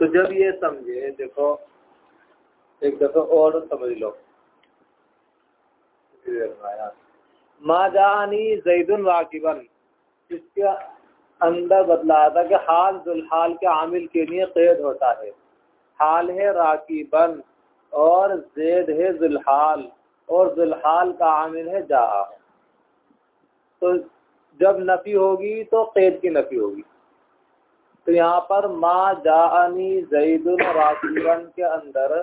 तो जब ये समझे, देखो, एक दफ़ा और समझ लो। माँ जानी जैदुन वाकिबन इसके अंदर बदला था कि हाल जुलहाल के आमिल के लिए कैद होता है। हाल है राकीबन और जैद है जुलहाल, और जुलहाल का आमिल है जा तो जब नफी होगी तो कैद की नफी होगी। तो यहाँ पर माँ जानी जईदुल राकीबन के अंदर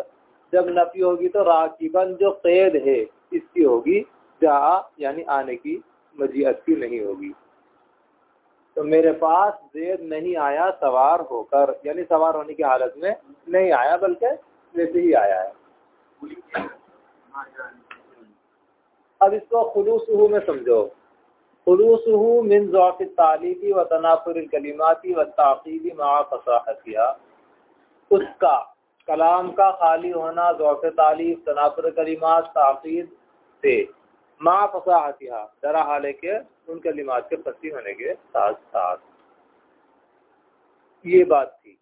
जब नफी होगी तो राकीबन जो कैद है, इसकी होगी जा यानी आने की मजीत की नहीं होगी। तो मेरे पास जेद नहीं आया, सवार होकर, यानी सवार होने की हालत में नहीं आया, बल्कि वैसे ही आया है। अब इसको खुलूस में समझो। खलूस मिन ज़ौफ़ तालीफ़ी व तनाफुर कलिमाती व ताक़ीदी मा फसाहतिया। उसका, कलाम का खाली होना ज़ौफ़ तालीफ तनाफुर कलिमात ताक़ीद से माँ फसाहतिया। दरा हाल के उन कलिमात के फसी होने के साथ साथ। ये बात थी।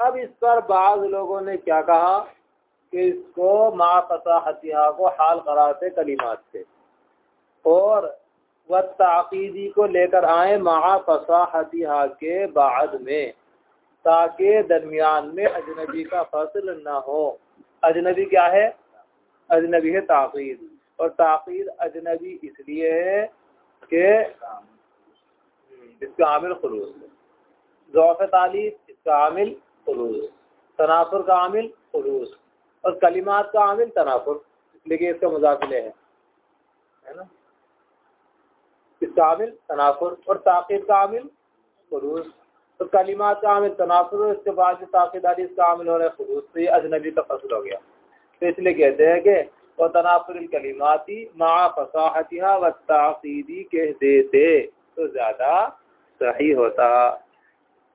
अब इस पर बाज़ लोगों ने क्या कहा कि इसको माँ फसाहतिया को हाल करार थे कलिमात से। और व ताक़ीदी को लेकर आए महा के बाद में, ताकि दरमियान में अजनबी का फ़सल न हो। अजनबी क्या है? अजनबी है ताक़ीद। और ताक़ीद अजनबी इसलिए है कि इसका आमिल खलूस ज़ौफ़ तालीफ इसका आमिल खलूस। तनाफुर का आमिल खलूस। और कलिमात का आमिल तनाफुर। इसलिए इसका मुजाफिले है। है ना? इसका आमिल तनाफुर और ताक़िद का आमिल, खलूस। तो कलिमात का आमिल, तनाफुर और इसके बाद जो ताक़ीदारी इसका आमिल हो रहा है, खलूस। तो ये अजनबी का फ़सल हो गया। तो इसलिए कहते हैं कि वह तनाफुर कलिमाती मा फसाहतिहा व ताक़ीदी कह देते। तो ज़्यादा सही होता।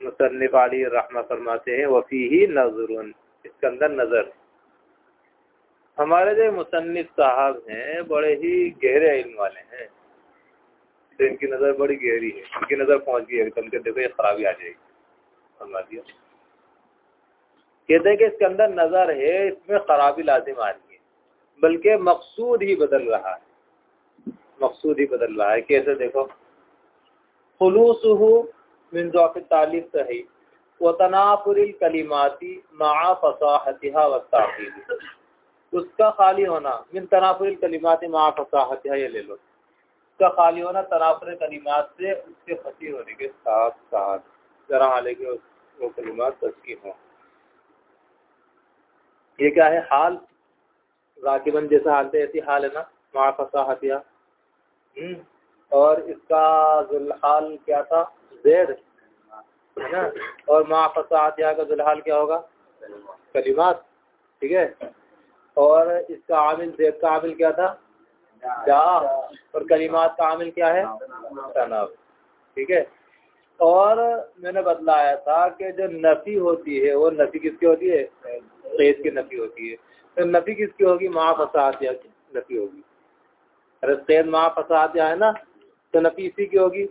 मुसनफ़ अली रहमा फरमाते हैं वफ़ी ही नज़र इसके अंदर नज़र। हमारे जो मुसनफ़ साहब हैं, बड़े ही गहरे इल्म वाले हैं। तो इनकी नज़र बड़ी गहरी है, इनकी नज़र पहुँच गई एकदम के देखो ये खराबी आ जाएगी। फरमा दिया? कहते हैं कि इसके अंदर नज़र है, इसमें खराबी लाजिम आ रही है, बल्कि मकसूद ही बदल रहा है। मकसूद ही बदल रहा है, कैसे देखो? खलूस मिन तालीफ सही, व तनाफुर कलिमाती मा फसाहतिहा व उसका खाली होना, मिन तनाफुर कलिमाती मा फसाहतिहा, ये ले लो। उसका खाली होना तनाफर कलिमात से उसके फसी होने के साथ साथ। जरा हाले के वो कलिमात तस्की हों। ये क्या है? हाल? राकिबन जैसा हाल ऐसी हाल है ना? माँ फसाहतिया हम्म, और इसका जुलहाल क्या था? जेर। है ना? और माँ फसाहतिया का जुलहाल क्या होगा? कलिमात। ठीक है? और इसका आमिल जेद का आमिल क्या था? जा और कलिमात का आमिल क्या है? तनाव। ठीक है? और मैंने बतलाया था कि जो नफ़ी होती है, वो नफ़ी किसकी होती है? कैद की नफ़ी होती है। तो नफ़ी किसकी होगी? माँ फसातिया की नफ़ी होगी। अरे सैद माँ फसातिया है ना तो नफ़ी इसी की होगी।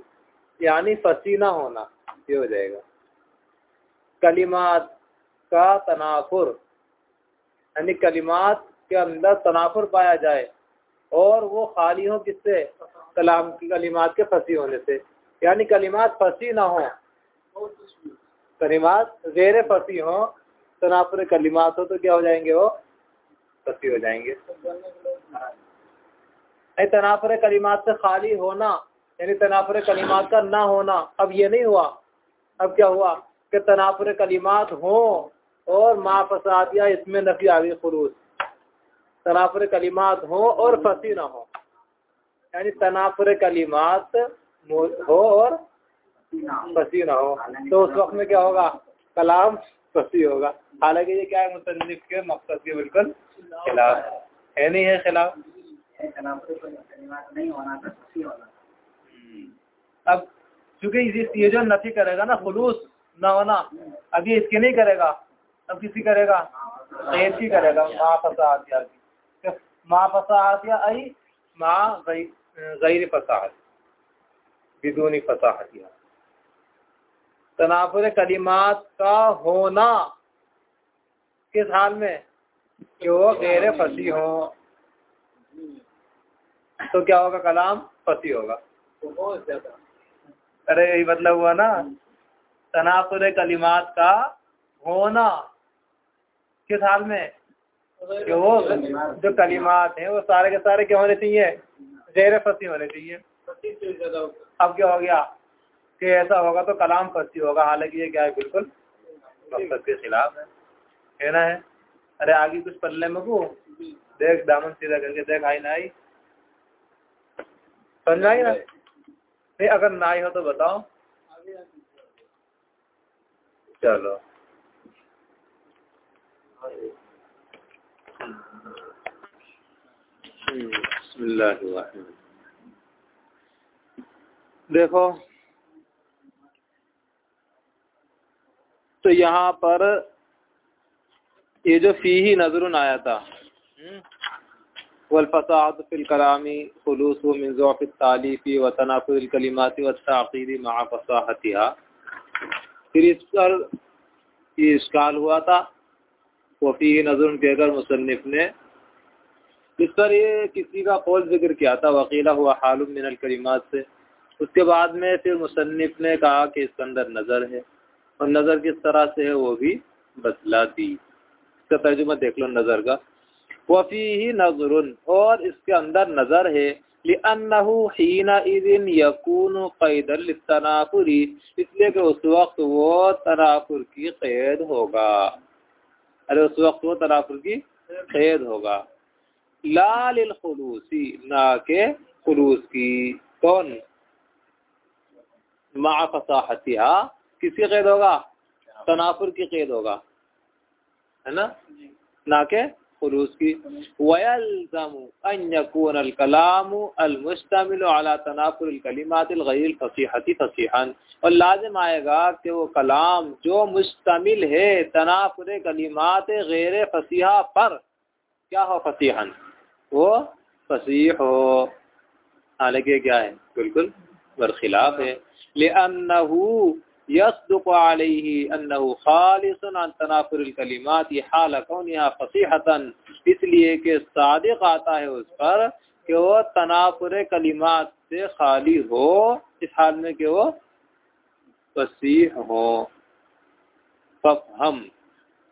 यानी फसीना होना, ये हो जाएगा। कलिमात का तनाफुर, यानी कलिमात के अंदर तनाफुर पाया जाए और वो खाली हो किससे? कलाम की कलिमात के फंसी होने से। यानी कलिमात फंसी ना हो। कलिमात गैर फंसी हो तनापुर कलिमात हो तो क्या हो जाएँगे वो? फंसी हो जाएँगे। तनापुर कलिमात से खाली होना, यानी तनापुर कलिमात का ना होना, अब ये नहीं हुआ। अब क्या हुआ? कि तनापुर कलिमात हो और मा फसाद या इसमें नफी आ गई खरूस तनाफर कलिमात हो और फसी ना हो। यानी तनाफर कलिमात हो और फसी ना हो। तो उस वक्त में क्या होगा? कलाम फसी होगा। हालाँकि ये क्या है मुसनफ के मकसद के बिल्कुल खिलाफ है। नहीं है खिलाफ? अब चूँकि ये जो नफी करेगा ना खुलूस ना होना अब ये इसके नहीं करेगा। अब किसी करेगा? कैद की करेगा। फसाद या माँ फसाहत या आई माँ गैर फसाहत बिदूनी फसाहत या। तनाफुर कलिमात का होना किस हाल में? कि वो गैर फसी हो। तो क्या होगा कलाम? फसी होगा। अरे यही मतलब हुआ ना। तनाफुर कलिमात का होना किस हाल में? कि वो जो कलिमात हैं, वो सारे के सारे क्या होने चाहिए? गैर फसी होने चाहिए। अब क्या हो गया? कि ऐसा होगा तो कलाम फसी होगा। हालाँकि ये क्या है? बिल्कुल के खिलाफ है। कहना है अरे आगे कुछ पल्ले में को देख, दामन सीधा करके देख, आई ना आई? समझ आई ना? नहीं, अगर ना आई हो तो बताओ। चलो। देखो तो यहाँ पर ये जो फ़ी ही नज़र आया था हम्म, वलफसाद फिल कलामी खलूस व मिनज़ोफ़ तालीफ़ी व तनाफ़ुल कलिमाती व ताक़ीदी मा फिर इस पर ये इश्काल हुआ था वफ़ी नज़र कहकर मुसनफ़ ने इस पर ये किसी का कौल ज़िक्र किया था, वकीला हुआ हालुम मिनल कलिमात से। उसके बाद में फिर मुसनफ़ ने कहा कि इसके अंदर नज़र है, और नज़र किस तरह से है वो भी बतला दी। इसका तर्जुमा देख लो नज़र का। वफ़ी ही नज़र और इसके अंदर नज़र है तनाफुरी इसलिए कि उस वक्त वो तनाफुर की कैद होगा। अरे, उस वक्त वो तनाफुर की कैद होगा। लाल खलूसी ना के खलूस की कौन? मा फसाहतिहा किसकी कैद होगा? तनाफुर की कैद होगा। है ना? ना के खलूस की। वयलजम अन यकून अल कलाम अल मुश्तमिल अला तनाफुर अल कलिमात अल गैर फसीहती फसीहन। और लाजिम आएगा कि वो कलाम जो मुश्तमिल है तनाफुर कलिमात गैर फसीहा पर क्या हो फसीहन? वो फसीह हो। हालाँकि क्या है? बिल्कुल बरखिलाफ है। यसदुक अलैहि इसलिए कि सादिक आता है उस पर कि वो तनाफुर कलिमात से खाली हो, इस हाल में कि वो फसीह हो। हम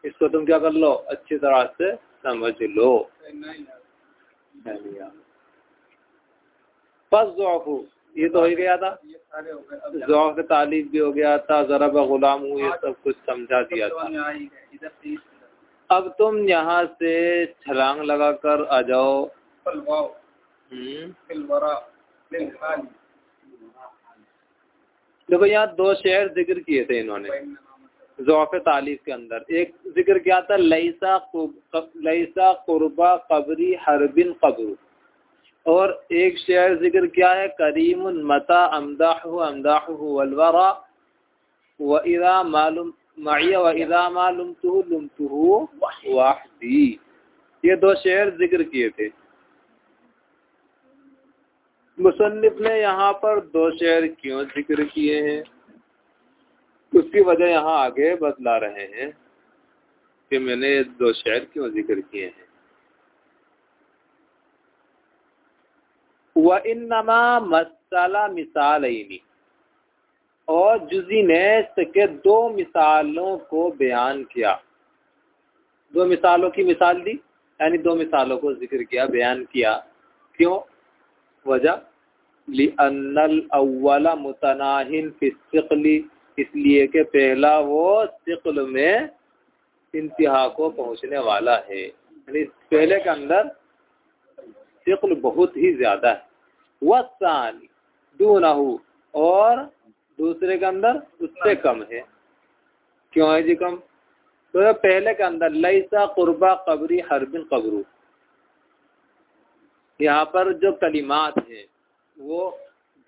इसको तुम क्या कर लो? अच्छी तरह से समझ लो। बस ये तो हो ही गया था। जौफ तालीब भी हो गया था ज़रा गुलाम हूँ ये सब कुछ समझा दिया था। अब तुम यहाँ से छलांग लगा कर आ जाओ देखो यहाँ दो शेर ज़िक्र किए थे इन्होंने जौफ तालीफ के अंदर। एक ज़िक्र क्या था, लईसा लईसा कुरबा कबरी हरबिन कब्र। और एक शेर ज़िक्र क्या है करीम मता अमदाह अमदाह वलवरा, व इरा मालूम व इरा मालूम वाहदी। ये दो शेर ज़िक्र किए थे। मुसन्निफ ने यहाँ पर दो शेर क्यों ज़िक्र किए हैं? उसकी वजह यहाँ आगे बतला रहे हैं कि मैंने दो शहर क्यों ज़िक्र किए हैं। व इनमा मसाला मिसाल और जुजी ने के दो मिसालों को बयान किया। दो मिसालों की मिसाल दी, यानी दो मिसालों को ज़िक्र किया, बयान किया। क्यों? वजह, ली अनल अव्वला मुतनाहिन फिसली इसलिए कि पहला वो सिकल में इंतहा को पहुँचने वाला है। यानी पहले के अंदर सिकल बहुत ही ज़्यादा है। वसानी दूनहु, और दूसरे के अंदर उससे कम है। क्यों है जी कम? तो पहले के अंदर लईसा कुर्बा कबरी हरबिन कबरू। यहाँ पर जो कलिमात हैं, वो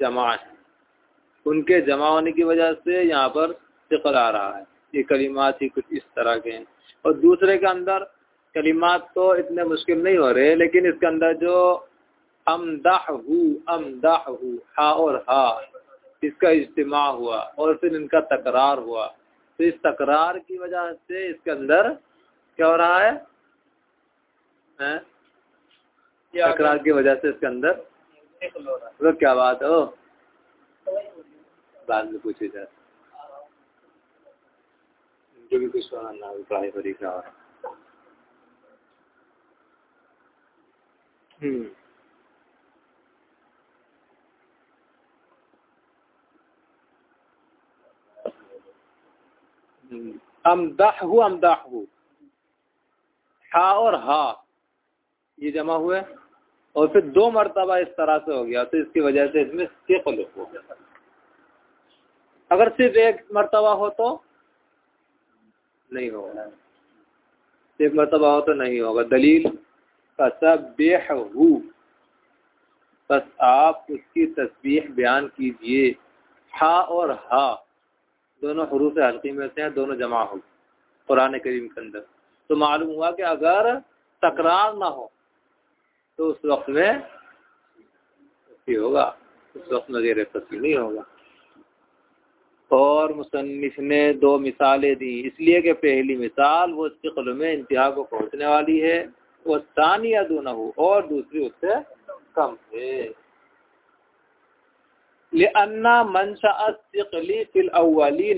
जमा है। उनके जमा होने की वजह से यहाँ पर शिकल आ रहा है। ये कलिमात ही कुछ इस तरह के हैं। और दूसरे के अंदर कलिमात तो इतने मुश्किल नहीं हो रहे लेकिन इसके अंदर जो अमदाहू अमदाहू हा और हा इसका इज्तिमा हुआ और फिर इनका तकरार हुआ। तो इस तकरार की वजह से इसके अंदर क्या हो रहा है, है? तकरार की वजह से इसके अंदर तो क्या बात हो बाद में पूछे जाए। उनके भी कुछ अभिप्राय हो रहा हम्म। अमदाहू अमदाहू हा और हा, ये जमा हुए। और फिर दो मरतबा इस तरह से हो गया तो इसकी वजह से इसमें सिकल हो अगर सिर्फ़ एक मरतबा हो तो? नहीं होगा। सिर्फ़ मरतबा हो तो नहीं होगा। दलील कसबेहू बस आप उसकी तस्बीह बयान कीजिए। हा और हा। दोनों हरूफ हल्की में से हैं, दोनों जमा हो। कुरान करीम के अंदर। तो मालूम हुआ कि अगर तकरार ना हो तो उस वक्त में होगा। उस वक्त में गैर नहीं होगा। और मुसनफ़ ने दो मिसालें दी। इसलिए कि पहली मिसाल, वो शिकल में इंतहा को पहुँचने वाली है, वो सानिया दो हो, और दूसरी उससे कम है। लिअन्ना मंशअली फिल अव्वली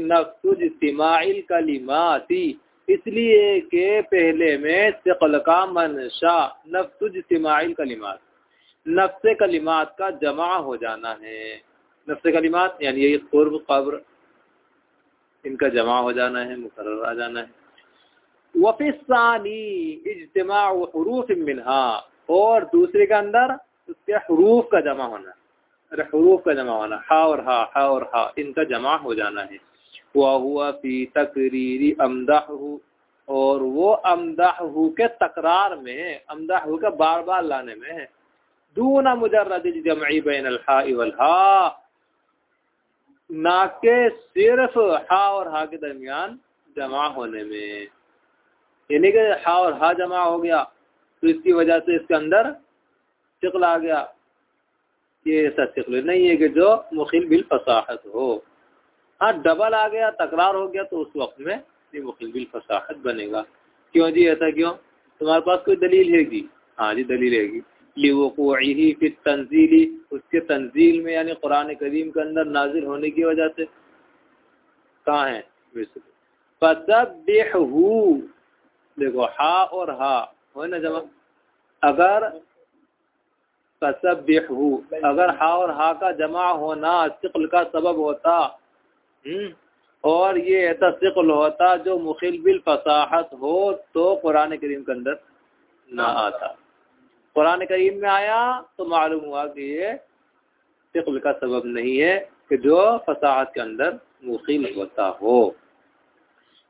कलिमाती। इसलिए के पहले में सिकल का मनशा नफ्सुज इस्तिमाइल कलिमात। नफ्स कलिमात का जमा हो जाना है। नफ्स कलिमात, यानी ये कुर्ब कब्र। इनका जमा हो जाना है मुकर आ जाना है। वफ़िसानी इज्तमा हरूफ मिनहा, और दूसरे के अंदर उसके हरूफ का जमा होना अरे, हरूफ का जमा होना, हा और हा हा और हा, इनका जमा हो जाना है। वह हुआ फ़ी तकरीरी अमदाह, और वो अमदाहू के तकरार में, अमदाह के बार बार लाने में दूना मुजर्रद जमई बैन अलहा वलहा ना के सिर्फ़ हा और हा के दरमियान जमा होने में। यानी कि हा और हा जमा हो गया तो इसकी वजह से इसके अंदर शिकल आ गया। ये ऐसा शिकल नहीं है कि जो मुखिल बिल फसाहत हो। हाँ डबल आ गया, तकरार हो गया तो उस वक्त में ये मुखिल बिल फसाहत बनेगा। क्यों जी, ऐसा क्यों? तुम्हारे पास कोई दलील है जी? हाँ जी, दलील है लिवक़ी फिर तंजीली उसके तंजील में यानी कुरान करीम के अंदर नाजिल होने की वजह से। कहाँ है? देखो हा और हा हो ना जमा? अगर अगर हा और हा का जमा होना शिकल का सबब होता हम्म, और ये ऐसा शिकल होता जो मुखिल बिल फसाहत हो तो कुरान करीम के अंदर ना आता। कुरान करीम में आया तो मालूम हुआ कि ये शिकल का सबब नहीं है कि जो फसाहत के अंदर मुखिल होता हो।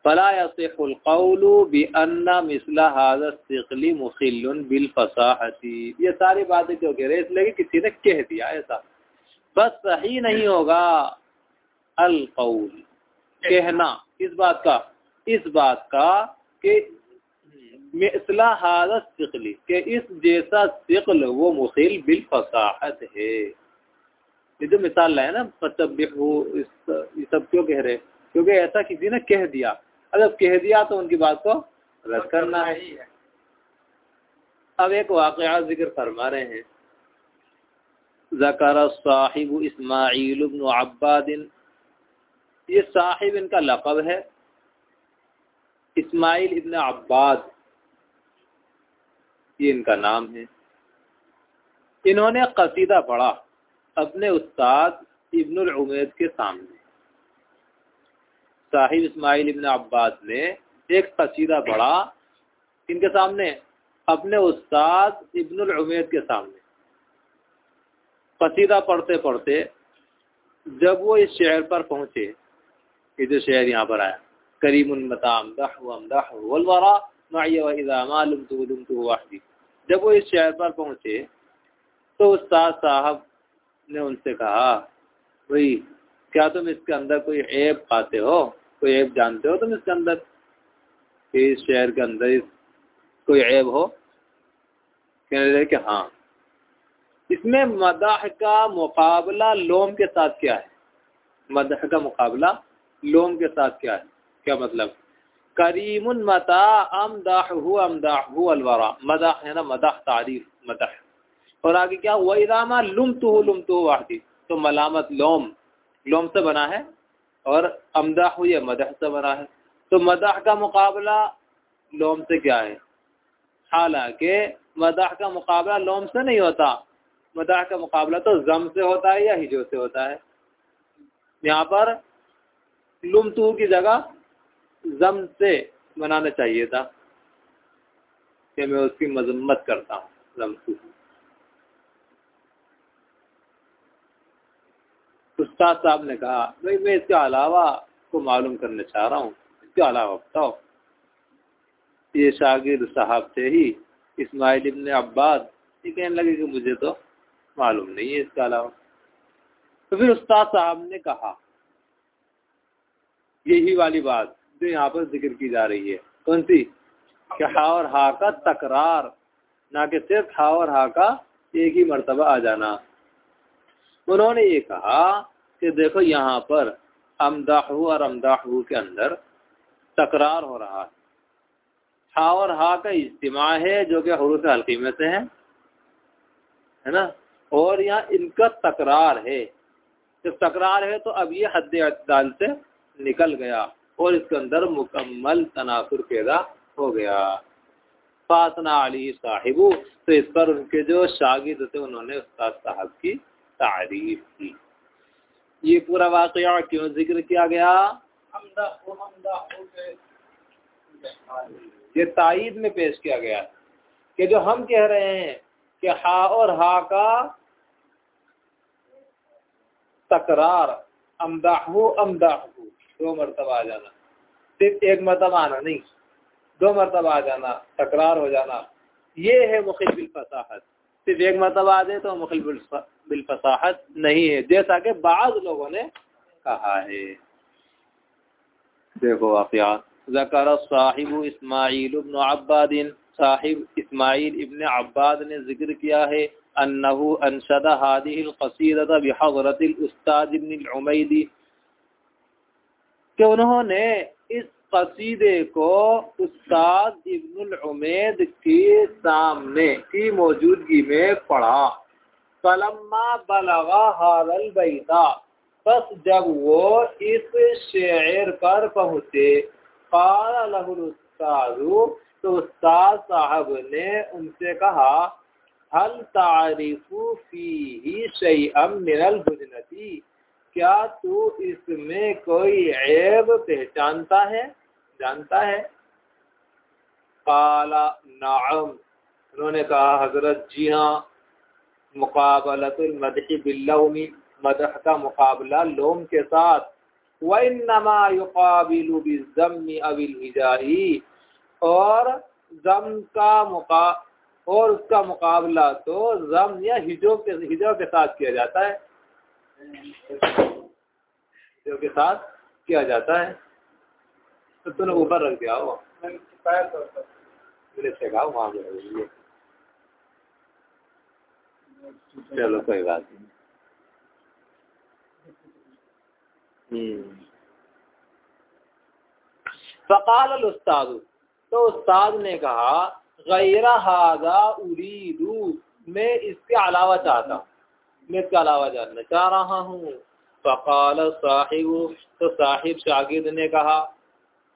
फला यसिफ़ुलक़ौलु बिअन्ना मिसला हाज़िकली मुखिल बिलफसाहती ये सारी बातें क्यों कह रहे इसलिए किसी ने कह दिया ऐसा। बस सही नहीं होगा अलकौल कहना इस बात का, इस बात का कि मिसला हाजत सिकली, के इस जैसा सिकल वो मुखिल बिल फसाहत है। ये जो मिसाल है ना मतलब वो इस, ये सब क्यों कह रहे क्योंकि ऐसा किसी ने कह दिया। अगर कह दिया तो उनकी बात को रद्द करना है। अब एक वाक़ ज़िक्र फरमा रहे हैं। ज़कर साहिब इस्माइल अब्बादिन। ये साहिब इनका लकब है। इस्माइल इब्न अब्बाद। ये इनका नाम है। इन्होंने कसीदा पढ़ा अपने उस्ताद इब्नुल उमैद के सामने। साहिब इस्माइल इब्न अब्बास ने एक कसीदा पढ़ा इनके सामने, अपने उस्ताद इब्नुल उमैद के सामने। कसीदा पढ़ते पढ़ते जब वो इस शहर पर पहुँचे ये जो शहर यहाँ पर आया करीम वलवरा जब वो इस शहर पर पहुँचे तो उस्ताद साहब ने उनसे कहा भाई क्या तुम इसके अंदर कोई ऐप पाते हो कोई ऐप जानते हो तुम इसके अंदर कि इस शहर के अंदर कोई ऐब हो कहने लगे कि हाँ इसमें मदाह का मुकाबला लोम के साथ क्या है मदह का मुकाबला लोम के साथ क्या है क्या मतलब करीम मता अमदाहू अलवरा। मदाह है ना, मदाह, तारीफ़, मदह। और आगे क्या वहीदामा लुम तो लुम तो वाहदी। तो मलामत लोम। लोम से बना है और अमदाह ये मदह से बना है। तो मदाह का मुकाबला लोम से क्या है? हालाँकि मदाह का मुकाबला लोम से नहीं होता। मदाह का मुकाबला तो जम से होता है या हिजो से होता है। यहाँ पर लुम तू की जगह जम से बनाना चाहिए था कि मैं उसकी मजम्मत करता हूँ, जम तू उस्ताद साहब ने कहा, भाई, मैं इसके अलावा को मालूम करना चाह रहा हूँ। इसके अलावा बताओ। ये शागिर साहब थे ही, इस्माइल इबन अब्बास ये कहने लगे कि मुझे तो मालूम नहीं है इसके अलावा। तो फिर उस्ताद साहब ने कहा, यही वाली बात जो यहाँ पर ज़िक्र की जा रही है। कौन सी? कि हा और हा का तकरार। ना कि सिर्फ़ हा और हा का एक ही मरतबा आ जाना। उन्होंने ये कहा कि देखो यहाँ पर अमदाहू और अमदाहू के अंदर तकरार हो रहा है। हा और हा का इज्तिमा है जो कि हरूफ हल्की में से है है ना? और यहाँ इनका तकरार है। जब तकरार है तो अब ये हद अतदाल से निकल गया। और इसके अंदर मुकम्मल तनासुर पैदा हो गया। फातना अली साहिबू तो इस पर उनके जो शागिद थे, उन्होंने उस्ताद साहब की तारीफ़ की। ये पूरा वाक़ क्यों ज़िक्र किया गया? ये ताइद में पेश किया गया कि जो हम कह रहे हैं कि हा और हा का तकरार अमदाहू अमदाहू दो मरतबा आ जाना। सिर्फ़ एक मरतबा आना नहीं, दो मरतबा आ जाना, तकरार हो जाना। ये है मुखिल बिलफसाहत सिर्फ़ एक मरतबा आ जाए तो मुखिल बिलफसाहत नहीं है, जैसा कि बाज लोगों ने कहा है। देखो वाकया साहिब इस्माइल इब्न अब्बादिन, साहिब इसमाइल इब्न अब्बाद ने ज़िक्र किया है, अन्नहु अनशद हादिहिल कसीदत बिहज़रतिल उस्ताद इब्न उमैदी। कि उन्होंने इस कसीदे को उस्ताद इब्न उमैद के सामने, की मौजूदगी में पढ़ा। कलम्मा बलगा हारल बैता। बस जब वो इस शेर पर पहुँचे तो उस्ताद साहब ने उनसे कहा, हल तारीफू फ़ी ही शैअम मिनल हुजनती? क्या तू इसमें कोई ऐब पहचानता है? जानता है? काला, नाम। उन्होंने कहा, हज़रत, जी हाँ मुकाबलतुल मदह बिल्लौमी, मदह का मुकाबला लोम के साथ। वनमा युकाबिलु बिज़म्मी अविल हिजाई। और जम का मुका, और उसका मुकाबला तो जम या हिजो के हिजो के साथ किया जाता है। के साथ किया जाता है। तो तूने ऊपर रख दिया हो मैंने कहा, वहाँ पे चलो, कोई बात नहीं। फ़काल उस्ताद तो उस्ताद ने कहा, गैर हाजा उरीदू, मैं इसके अलावा चाहता हूँ। मैं इसके अलावा जानना चाह रहा हूँ। फ़काल साहिब तो साहिब शागिद ने कहा,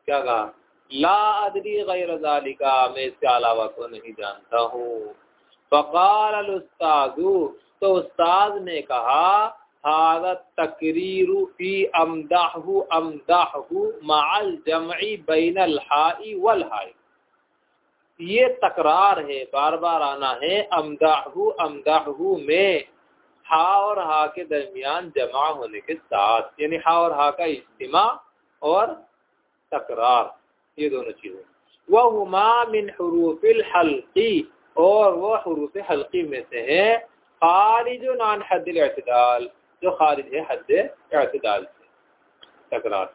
क्या कहा? ला अदरी गैर जालिका, मैं इसके अलावा को नहीं जानता हूँ। फ़काल उस्तादू तो उस्ताद ने कहा तकरीर फ़ी अमदाहु अमदाहु माल जमई बैन हाई वल हाई। ये तकरार है, बार बार आना है, अमदाहु अमदाहु में हा और हा के दरमियान जमा होने के साथ, यानी हा और हा का इज्तिमा और तकरार, ये दोनों चीज़ें। वह हुमा मिन हरूफिल हल्की, और वह हरूफ हल्की में से है खारिज नान हदिल जो खारिज है हद एतदाल से। तकरार।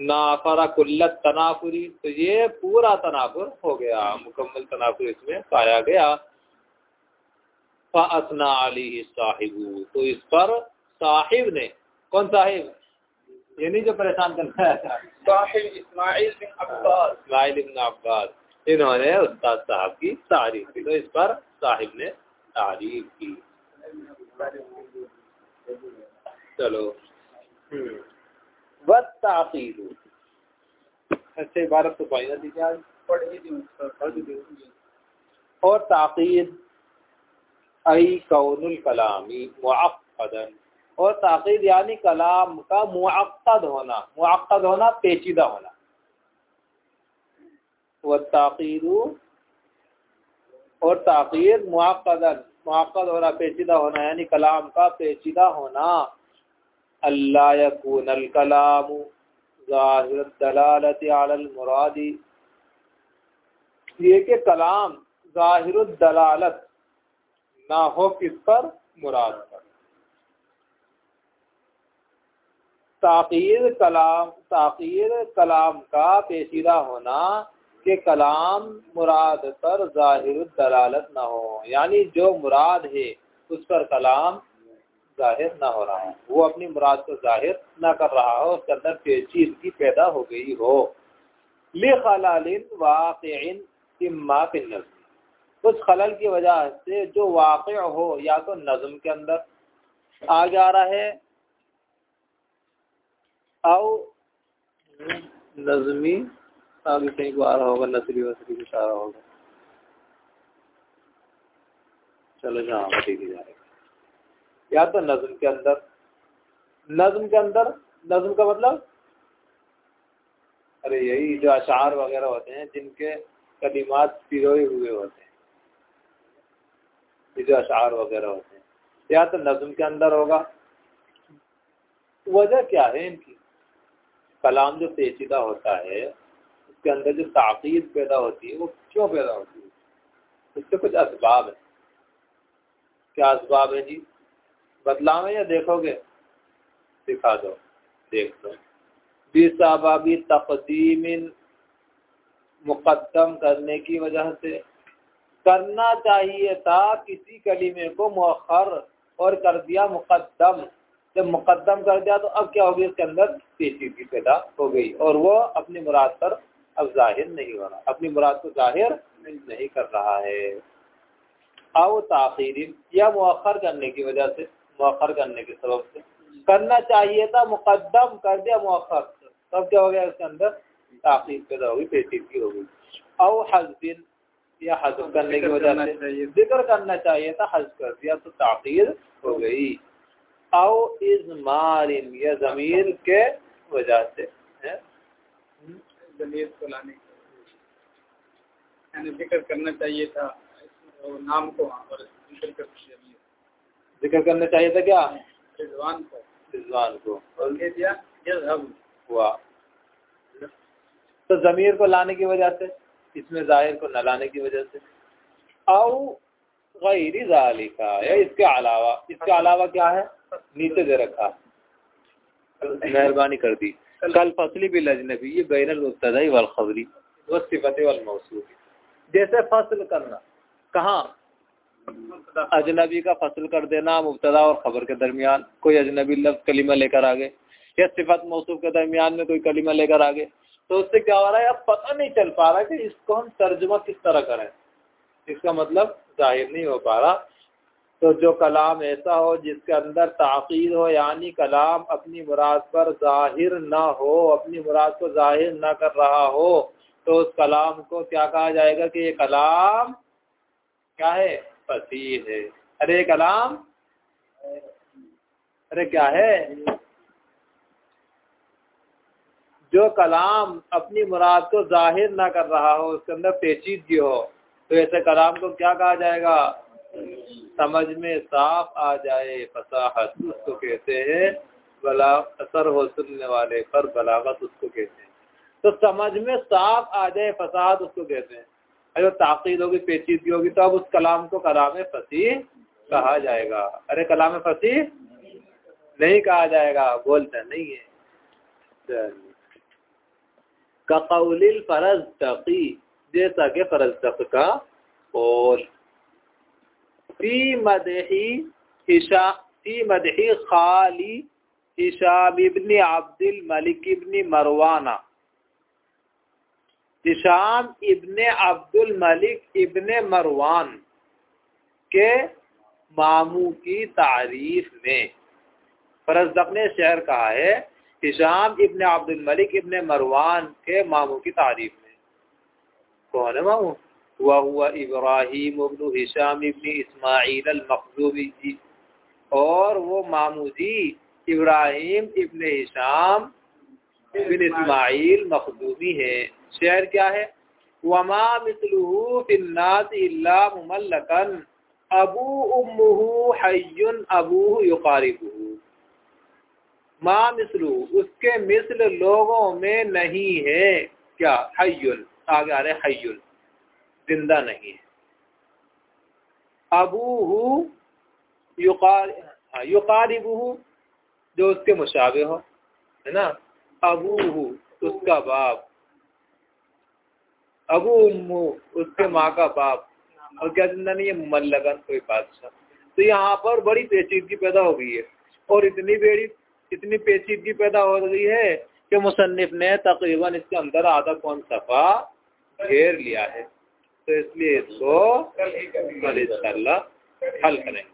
नाफरा कुल्लत तनाफुरी तो ये पूरा तनाफुर हो गया, मुकम्मल तनाफुर इसमें पाया गया। फ़ासना अली साहिबू। तो इस पर साहिब ने कौन साहिब? ये नहीं जो परेशान करना है। साहिब इस्माइल बिन अब्बास। इस्माइल इब्न अब्बास। इन्होंने उस्ताद साहब की तारीफ़ की। तो इस पर साहिब ने तारीफ़ की। चलो। बस ताकीद अच्छा इबारत तो पाई दीजिए आज पढ़ी थी और ताकीद आई कौनुल कलामी मुआक्कदन और ताकीद यानी कलाम का मुआक्कद होना मुआक्कद होना पेचीदा होना व ताकीद और ताकीद मुआक्कदन मुआक्कद होना पेचीदा होना यानी कलाम का पेचीदा होना अल्लाह कलाम ज़ाहिर मुरादी ये कि कलाम ज़ाहिर दलालत ना हो किस पर? मुराद पर। ताकीर कलाम ताकीर कलाम का पेचीदा होना कि कलाम मुराद पर ज़ाहिर दलालत ना हो। यानी जो मुराद है, उस पर कलाम ज़ाहिर ना हो रहा है। वो अपनी मुराद को ज़ाहिर ना कर रहा हो, उसके अंदर पेचीदगी पैदा हो गई हो। लिखलालिन वाक़िन इम्मा फिन उस खलल की वजह से जो वाक़ हो या तो नज़म के अंदर आ जा रहा है आओ नज़मी, आगे कहीं को आ रहा होगा नसरी वसरी कुछ आ रहा होगा। चलो जहाँ ठीक ही जाएगा। या तो नज्म के अंदर, नज्म के अंदर, नज्म का मतलब? अरे यही जो अशार वगैरह होते हैं, जिनके कलिमात पिरोए हुए होते हैं। ये जो अशार वगैरह होते हैं। या तो नज्म के अंदर होगा। वजह क्या है इनकी? कलाम जो पेचीदा होता है, उसके अंदर जो ताकीद पैदा होती है, वो क्यों पैदा होती है? उसके कुछ असबाब है। क्या असबाब है जी? बदलाव या देखोगे? दिखा दो, देख दो। बेसाबाबी तकदीम मुकदम करने की वजह से करना चाहिए था, किसी कलीमे को मौखर और कर दिया मुकदम जब मुकदम कर दिया तो अब क्या हो गया इसके अंदर पेचीदगी पैदा हो गई और वो अपनी मुराद पर अब ज़ाहिर नहीं हो रहा। अपनी मुराद को ज़ाहिर नहीं कर रहा है। आओ ताखिर या मौखर करने की वजह से मौखर करने के सबब से। करना चाहिए था मुकदम कर दिया मौखर तब क्या हो गया? इसके अंदर ताखिर पैदा होगी पेचीदगी गई। आओ हजबिन या हजब करने की वजह से ज़िक्र करना चाहिए था हज कर दिया तो ताखिर हो गई। आओ इजमारिन या जमीर के वजह से जमीर को लाने यानी ज़िक्र करना चाहिए था नाम को वहाँ पर ज़िक्र करना चाहिए। था क्या? रिजवान को। रिजवान को। और दिया हुआ। तो जमीर को लाने की वजह से इसमें ज़ाहिर को न लाने की वजह से? आओ गैरी जालिका, या इसके अलावा इसके अलावा क्या है? नीचे दे रखा। मेहरबानी कर दी। कल फसली भी लजनबी ये बैन मुबतदाई वाल खबरी, व सिफत वाल मौसूल। जैसे फ़सल करना, कहाँ? अजनबी का फ़सल कर देना मुबतदा और खबर के दरमियान। कोई अजनबी लफ्ज कलीमा लेकर आ गए या सिफत मौसू के दरमियान में कोई कलीमा लेकर आ गए तो उससे क्या हो रहा है, अब पता नहीं चल पा रहा कि इसको हम तर्जुमा किस तरह करें। इसका मतलब ज़ाहिर नहीं हो पा रहा। तो जो कलाम ऐसा हो जिसके अंदर ताकीद हो, यानी कलाम अपनी मुराद पर ज़ाहिर ना हो, अपनी मुराद को ज़ाहिर ना कर रहा हो तो उस कलाम को क्या कहा जाएगा कि ये कलाम क्या है? फसीह है। अरे कलाम? अरे क्या है? जो कलाम अपनी मुराद को ज़ाहिर ना कर रहा हो, उसके अंदर पेचीदगी हो तो ऐसे कलाम को क्या कहा जाएगा? समझ में साफ़ आ जाए, फसाहत उसको कहते हैं, बला असर हो सुनने वाले पर बलागत उसको कहते हैं। तो समझ में साफ़ आ जाए, फसाहत उसको कहते हैं। अगर ताकीद होगी, पेचीदगी होगी तो अब उस कलाम को कलाम फसी कहा जाएगा। अरे कलाम फसी नहीं कहा जाएगा, बोलते नहीं है। कौलिल फरज तकी, जैसा कि फरज तक का और फ़ी मदही खाली Hisham ibn Abdul Malik ibn Marwana. Hisham ibn Abdul Malik ibn Marwan के मामू की तारीफ़ में। फरजदक ने शहर कहा है Hisham ibn Abdul Malik ibn Marwan के मामू की तारीफ़ में। कौन है मामू? हुआ हुआ Ibrahim ibn Hisham ibn Ismail Almakhzubi ji. और वो मामू जी Ibrahim ibn Hisham ibn Ismail Makhdumi है। शेर क्या है? वमा अबू उम्मुहु हय्युन अबूहु युकारिबुहु मा मिसलु उसके मिसल लोगों में नहीं है। क्या? हय्युन आगे आ रहे हय्युन ज़िंदा नहीं है। अबूहु युकार युकारिबुहु, जो उसके मुशावे हो, है ना? अबूहु, उसका बाप। अबू उम्मू, उसके माँ का बाप। और क्या ज़िंदा नहीं है? मल्लगन, कोई बादशाह। तो यहाँ पर बड़ी पेचीदगी पैदा हो गई है। और इतनी बड़ी इतनी पेचीदगी पैदा हो रही है कि मुसनफ ने तकरीबन इसके अंदर आधा कौन सफ़ा घेर लिया है। तो इसलिए इसको हल करेंगे।